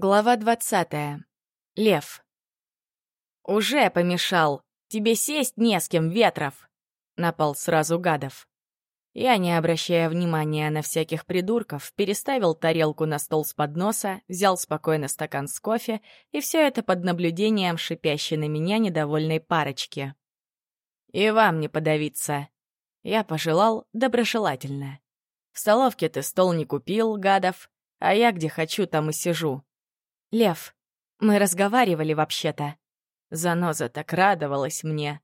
Глава двадцатая. Лев. «Уже помешал. Тебе сесть не с кем, Ветров!» Напал сразу Гадов. Я, не обращая внимания на всяких придурков, переставил тарелку на стол с подноса, взял спокойно стакан с кофе, и все это под наблюдением шипящей на меня недовольной парочки. «И вам не подавиться!» Я пожелал доброжелательно. «В столовке ты стол не купил, Гадов, а я где хочу, там и сижу. «Лев, мы разговаривали вообще-то». Заноза так радовалась мне.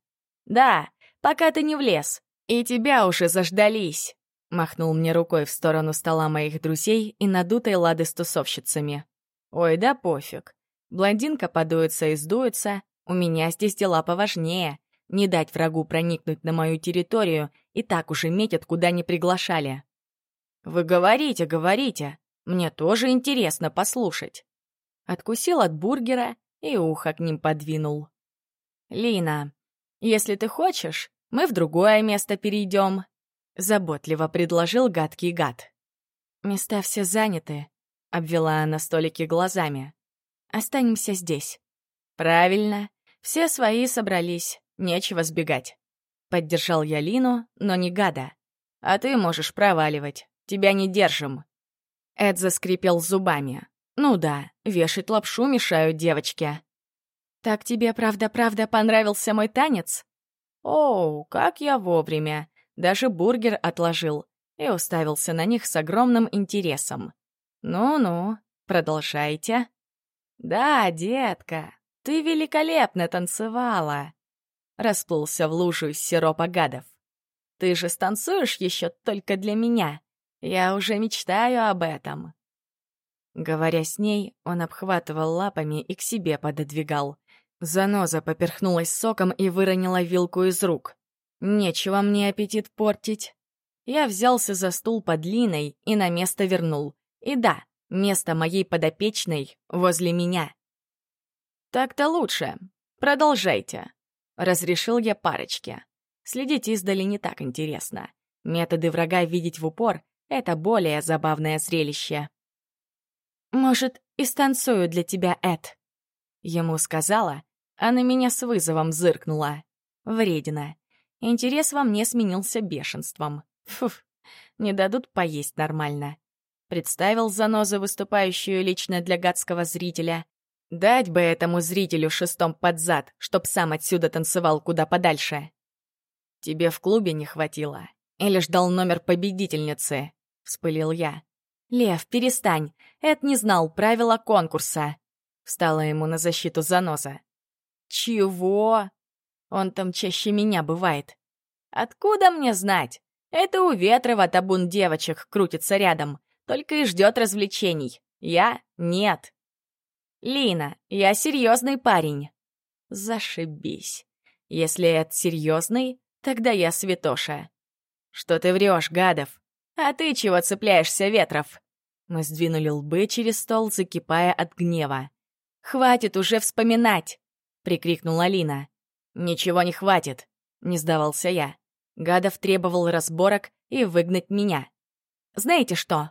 «Да, пока ты не влез, и тебя уже заждались», — махнул мне рукой в сторону стола моих друзей и надутой лады с тусовщицами. «Ой, да пофиг. Блондинка подуется и сдуется, у меня здесь дела поважнее. Не дать врагу проникнуть на мою территорию и так уже метят, куда не приглашали». «Вы говорите, говорите. Мне тоже интересно послушать». Откусил от бургера и ухо к ним подвинул. «Лина, если ты хочешь, мы в другое место перейдем», — заботливо предложил гадкий гад. «Места все заняты», — обвела она столики глазами. «Останемся здесь». «Правильно. Все свои собрались, нечего сбегать». Поддержал я Лину, но не гада. «А ты можешь проваливать. Тебя не держим». Эд заскрипел зубами. Ну да, вешать лапшу мешают девочке. Так тебе правда-правда понравился мой танец? Оу, как я вовремя. Даже бургер отложил и уставился на них с огромным интересом. Ну-ну, продолжайте. Да, детка, ты великолепно танцевала. Расплылся в лужу из сиропа гадов. Ты же станцуешь еще только для меня. Я уже мечтаю об этом. Говоря с ней, он обхватывал лапами и к себе пододвигал. Заноза поперхнулась соком и выронила вилку из рук. Нечего мне аппетит портить. Я взялся за стул под Линой и на место вернул. И да, место моей подопечной возле меня. «Так-то лучше. Продолжайте», — разрешил я парочке. Следить издали не так интересно. Методы врага видеть в упор — это более забавное зрелище. «Может, и станцую для тебя, Эд?» Ему сказала, а на меня с вызовом зыркнула. Вредина. Интерес во мне сменился бешенством. Фуф, не дадут поесть нормально. Представил занозу, выступающую лично для гадского зрителя. Дать бы этому зрителю шестом под зад, чтоб сам отсюда танцевал куда подальше. Тебе в клубе не хватило? Или ждал номер победительницы? Вспылил я. «Лев, перестань. Эд не знал правила конкурса». Встала ему на защиту заноза. «Чего?» Он там чаще меня бывает. «Откуда мне знать? Это у Ветрова табун девочек крутится рядом, только и ждет развлечений. Я — нет». «Лина, я серьезный парень». «Зашибись. Если Эд серьезный, тогда я святоша». «Что ты врешь, гадов? А ты чего цепляешься, Ветров?» Мы сдвинули лбы через стол, закипая от гнева. «Хватит уже вспоминать!» — прикрикнула Лина. «Ничего не хватит!» — не сдавался я. Гадов требовал разборок и выгнать меня. «Знаете что?»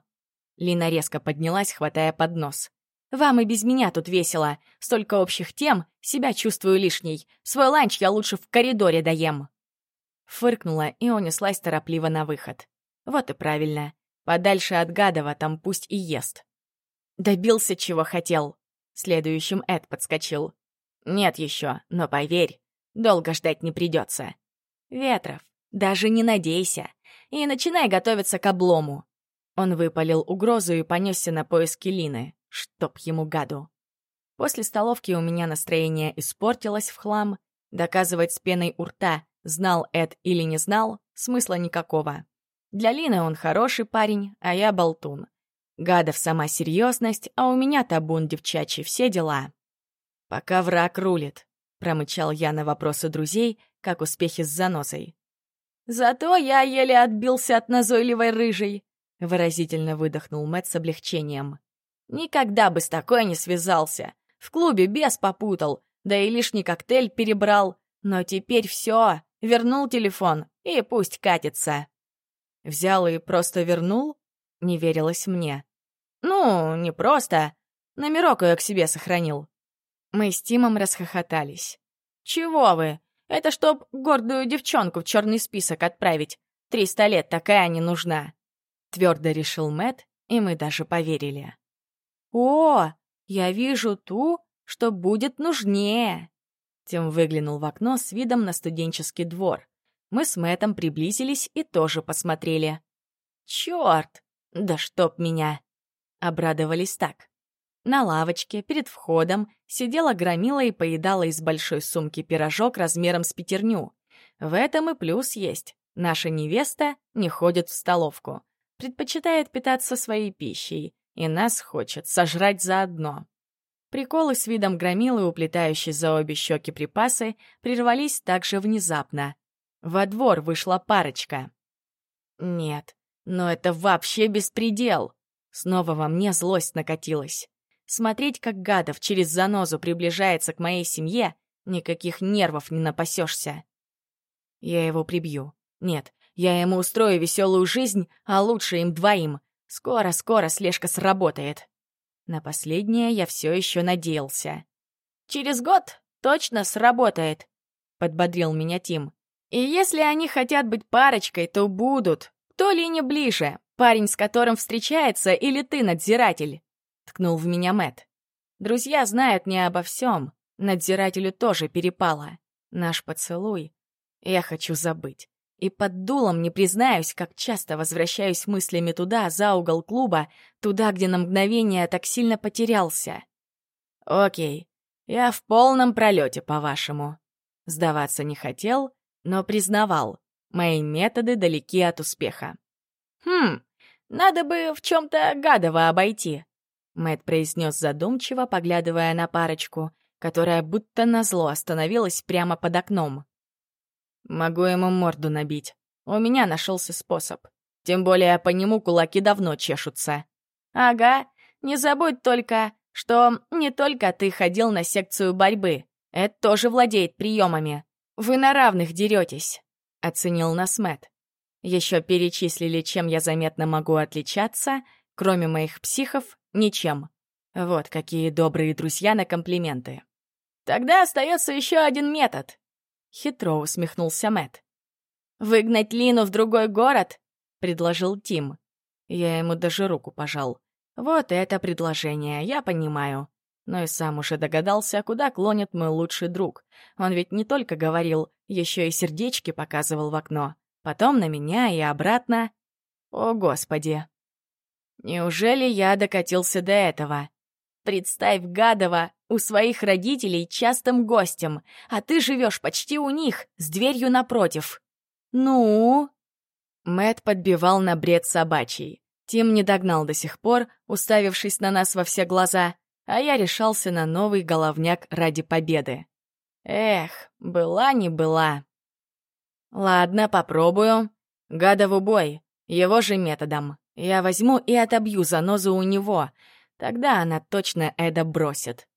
Лина резко поднялась, хватая поднос. «Вам и без меня тут весело. Столько общих тем, себя чувствую лишней. Свой ланч я лучше в коридоре доем». Фыркнула и унеслась торопливо на выход. Вот и правильно. Подальше от Гадова там пусть и ест. Добился, чего хотел. Следующим Эд подскочил. Нет еще, но поверь, долго ждать не придется. Ветров, даже не надейся. И начинай готовиться к облому. Он выпалил угрозу и понесся на поиски Лины. Чтоб ему гаду. После столовки у меня настроение испортилось в хлам. Доказывать с пеной у рта, знал Эд или не знал, смысла никакого. Для Лины он хороший парень, а я болтун. Гадов сама серьезность, а у меня табун девчачий, все дела. «Пока враг рулит», — промычал я на вопросы друзей, как успехи с заносой. «Зато я еле отбился от назойливой рыжей», — выразительно выдохнул Мэтт с облегчением. «Никогда бы с такой не связался. В клубе бес попутал, да и лишний коктейль перебрал. Но теперь все, вернул телефон, и пусть катится». Взял и просто вернул? Не верилось мне. Ну, не просто. Номерок ее к себе сохранил. Мы с Тимом расхохотались. «Чего вы? Это чтоб гордую девчонку в черный список отправить. Триста лет такая не нужна!» Твердо решил Мэт, и мы даже поверили. «О, я вижу ту, что будет нужнее!» Тим выглянул в окно с видом на студенческий двор. Мы с Мэтом приблизились и тоже посмотрели. «Чёрт! Да чтоб меня!» Обрадовались так. На лавочке перед входом сидела громила и поедала из большой сумки пирожок размером с пятерню. В этом и плюс есть. Наша невеста не ходит в столовку. Предпочитает питаться своей пищей. И нас хочет сожрать заодно. Приколы с видом громилы, уплетающей за обе щеки припасы, прервались также внезапно. Во двор вышла парочка. Нет, но это вообще беспредел. Снова во мне злость накатилась. Смотреть, как гадов через занозу приближается к моей семье, никаких нервов не напасешься. Я его прибью. Нет, я ему устрою веселую жизнь, а лучше им двоим. Скоро-скоро слежка сработает. На последнее я все еще надеялся. «Через год точно сработает», — подбодрил меня Тим. «И если они хотят быть парочкой, то будут. Кто ли не ближе, парень, с которым встречается, или ты, надзиратель?» — ткнул в меня Мэт. «Друзья знают не обо всем. Надзирателю тоже перепало. Наш поцелуй. Я хочу забыть. И под дулом не признаюсь, как часто возвращаюсь мыслями туда, за угол клуба, туда, где на мгновение так сильно потерялся. Окей, я в полном пролете, по-вашему. Сдаваться не хотел, но признавал. Мои методы далеки от успеха. Хм, надо бы в чем-то гадово обойти. Мэт произнес задумчиво, поглядывая на парочку, которая будто назло остановилась прямо под окном. Могу ему морду набить. У меня нашелся способ. Тем более по нему кулаки давно чешутся. Ага, не забудь только, что не только ты ходил на секцию борьбы. Это тоже владеет приемами. Вы на равных деретесь, оценил нас Мэтт. Еще перечислили, чем я заметно могу отличаться, кроме моих психов, ничем. Вот какие добрые друзья на комплименты. Тогда остается еще один метод. Хитро усмехнулся Мэт. «Выгнать Лину в другой город?» — предложил Тим. Я ему даже руку пожал. Вот это предложение, я понимаю. Но и сам уже догадался, куда клонит мой лучший друг. Он ведь не только говорил, еще и сердечки показывал в окно. Потом на меня и обратно. О, Господи! Неужели я докатился до этого? Представь Гадова у своих родителей частым гостем, а ты живешь почти у них, с дверью напротив. Ну? Мэт подбивал на бред собачий. Тим не догнал до сих пор, уставившись на нас во все глаза, а я решался на новый головняк ради победы. Эх, была не была. Ладно, попробую. Гадову бой, его же методом. Я возьму и отобью занозу у него — Тогда она точно Эда бросит.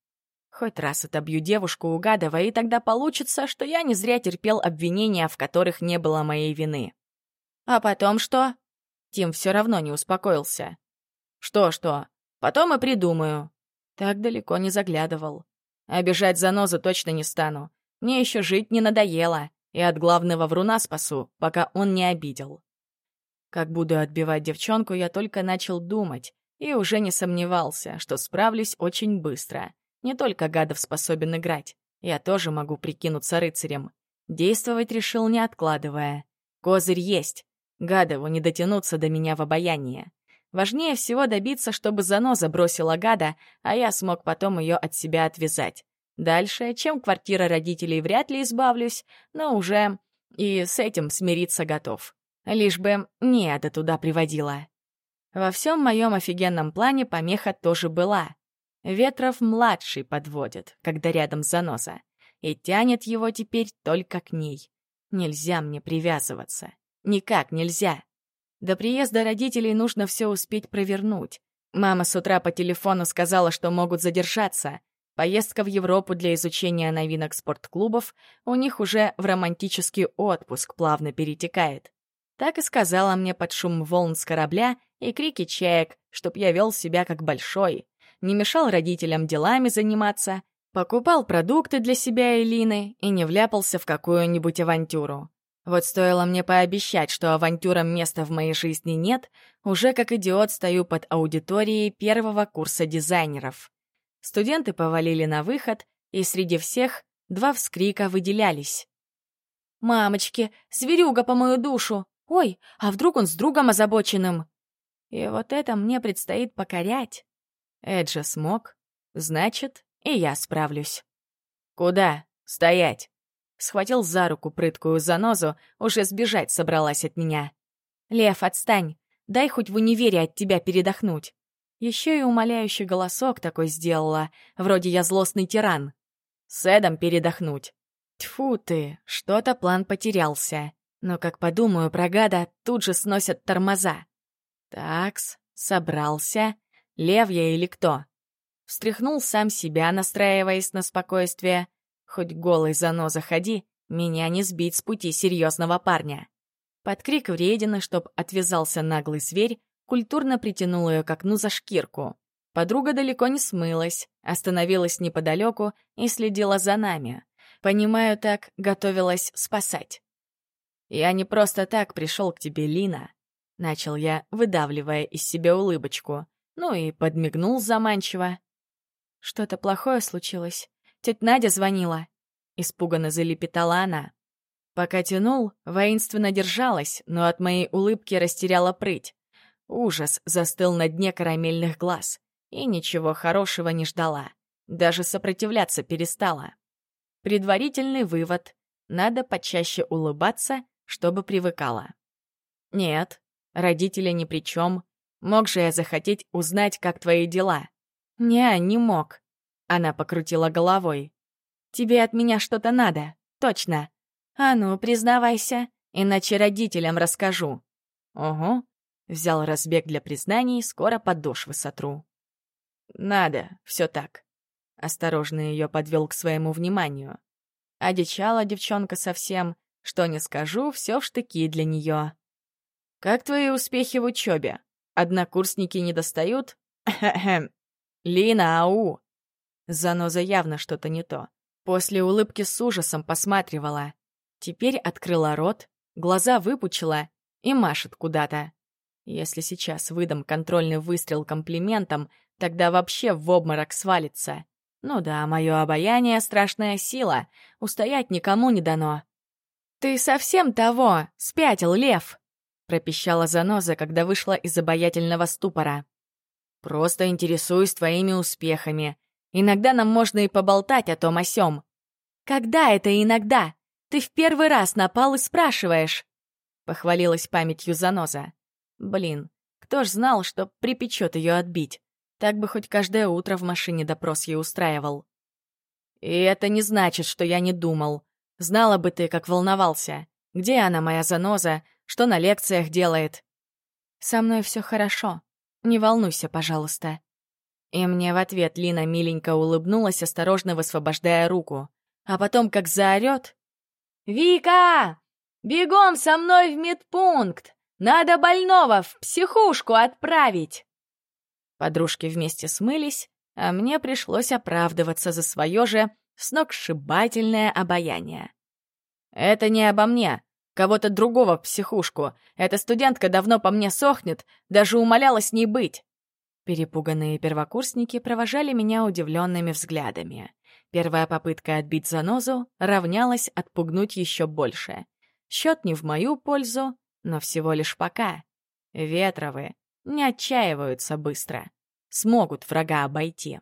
Хоть раз отобью девушку у Гадова, и тогда получится, что я не зря терпел обвинения, в которых не было моей вины. А потом что? Тим все равно не успокоился. Что-что? Потом и придумаю. Так далеко не заглядывал. Обижать занозу точно не стану. Мне еще жить не надоело, и от главного вруна спасу, пока он не обидел. Как буду отбивать девчонку, я только начал думать, и уже не сомневался, что справлюсь очень быстро. Не только Гадов способен играть. Я тоже могу прикинуться рыцарем. Действовать решил, не откладывая. Козырь есть. Гадову не дотянуться до меня в обаяние. Важнее всего добиться, чтобы заноза бросила гада, а я смог потом ее от себя отвязать. Дальше, чем квартира родителей, вряд ли избавлюсь, но уже и с этим смириться готов. Лишь бы не это туда приводила. Во всем моем офигенном плане помеха тоже была. Ветров-младший подводит, когда рядом заноза, и тянет его теперь только к ней. Нельзя мне привязываться. Никак нельзя. До приезда родителей нужно все успеть провернуть. Мама с утра по телефону сказала, что могут задержаться. Поездка в Европу для изучения новинок спортклубов у них уже в романтический отпуск плавно перетекает. Так и сказала мне под шум волн с корабля и крики чаек, чтоб я вел себя как большой. не мешал родителям делами заниматься, покупал продукты для себя и Лины и не вляпался в какую-нибудь авантюру. Вот стоило мне пообещать, что авантюрам места в моей жизни нет, уже как идиот стою под аудиторией первого курса дизайнеров. Студенты повалили на выход, и среди всех два вскрика выделялись. «Мамочки, зверюга по мою душу! Ой, а вдруг он с другом озабоченным?» И вот это мне предстоит покорять. Эджа смог, значит, и я справлюсь. «Куда? Стоять!» Схватил за руку прыткую занозу, уже сбежать собралась от меня. «Лев, отстань! Дай хоть в универе от тебя передохнуть!» Еще и умоляющий голосок такой сделала, вроде я злостный тиран. «С Эдом передохнуть!» Тьфу ты, что-то план потерялся. Но, как подумаю про гада, тут же сносят тормоза. Такс, собрался. Лев я или кто? Встряхнул сам себя, настраиваясь на спокойствие. Хоть голый заноза ходи, меня не сбить с пути серьезного парня. Под крик вредины, чтоб отвязался наглый зверь, культурно притянул ее к окну за шкирку. Подруга далеко не смылась, остановилась неподалеку и следила за нами. Понимаю, так готовилась спасать. «Я не просто так пришел к тебе, Лина», — начал я, выдавливая из себя улыбочку, ну и подмигнул заманчиво. «Что-то плохое случилось?» Тетя Надя звонила. Испуганно залепетала она. Пока тянул, воинственно держалась, но от моей улыбки растеряла прыть. Ужас застыл на дне карамельных глаз. И ничего хорошего не ждала. Даже сопротивляться перестала. Предварительный вывод. Надо почаще улыбаться, чтобы привыкала. Нет, родители ни при чем. Мог же я захотеть узнать, как твои дела? Не, не мог. Она покрутила головой. «Тебе от меня что-то надо, точно. А ну, признавайся, иначе родителям расскажу». «Ого», — взял разбег для признаний, скоро подошвы сотру. «Надо, все так». Осторожно ее подвел к своему вниманию. Одичала девчонка совсем, что не скажу, все в штыки для нее. «Как твои успехи в учебе? Однокурсники не достают?» «Лина, ау!» Заноза явно что-то не то. После улыбки с ужасом посматривала. Теперь открыла рот, глаза выпучила и машет куда-то. Если сейчас выдам контрольный выстрел комплиментом, тогда вообще в обморок свалится. Ну да, мое обаяние — страшная сила, устоять никому не дано. «Ты совсем того, спятил, лев!» — пропищала заноза, когда вышла из обаятельного ступора. «Просто интересуюсь твоими успехами. Иногда нам можно и поболтать о том о сём. Когда это иногда? Ты в первый раз напал и спрашиваешь. Похвалилась памятью заноза. Блин, кто ж знал, что припечет ее отбить? Так бы хоть каждое утро в машине допрос ей устраивал. И это не значит, что я не думал. Знала бы ты, как волновался. Где она, моя заноза? Что на лекциях делает? Со мной все хорошо. Не волнуйся, пожалуйста. И мне в ответ Лина миленько улыбнулась, осторожно высвобождая руку. А потом как заорет. «Вика! Бегом со мной в медпункт! Надо больного в психушку отправить!» Подружки вместе смылись, а мне пришлось оправдываться за свое же сногсшибательное обаяние. «Это не обо мне. Кого-то другого в психушку. Эта студентка давно по мне сохнет, даже умоляла с ней быть. Перепуганные первокурсники провожали меня удивленными взглядами. Первая попытка отбить занозу равнялась отпугнуть еще больше. Счет не в мою пользу, но всего лишь пока. Ветровы не отчаиваются быстро. Смогут врага обойти.